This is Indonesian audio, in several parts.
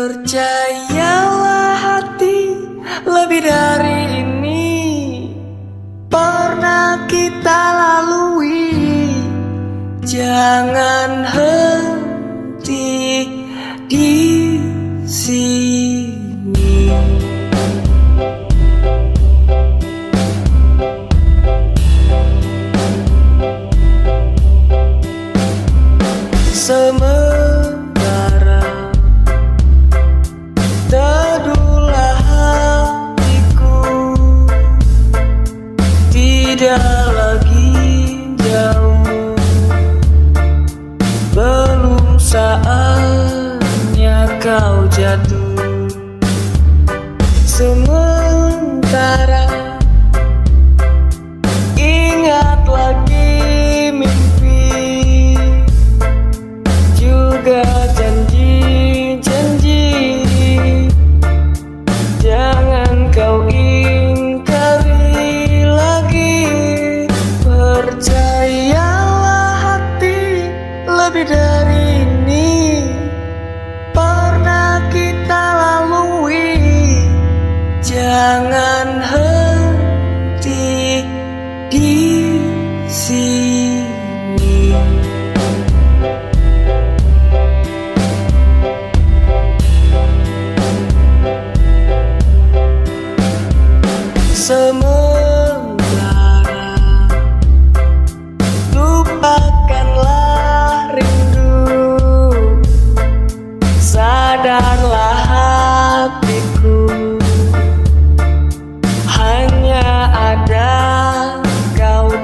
Percayalah hati lebih dari ini. Pernah kita lalui. Jangan henti di Lagi jauh. Belum saatnya kau jatuh. Sementara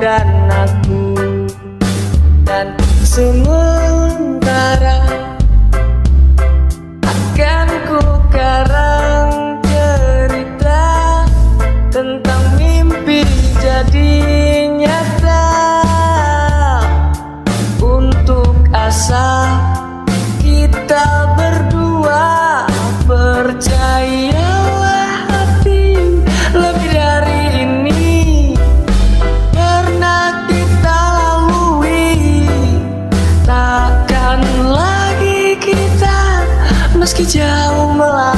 dan aku. Dan sementara Akan ku karang cerita Tentang mimpi jadi nyata. Untuk asa kita berdua Meski jauh melangkah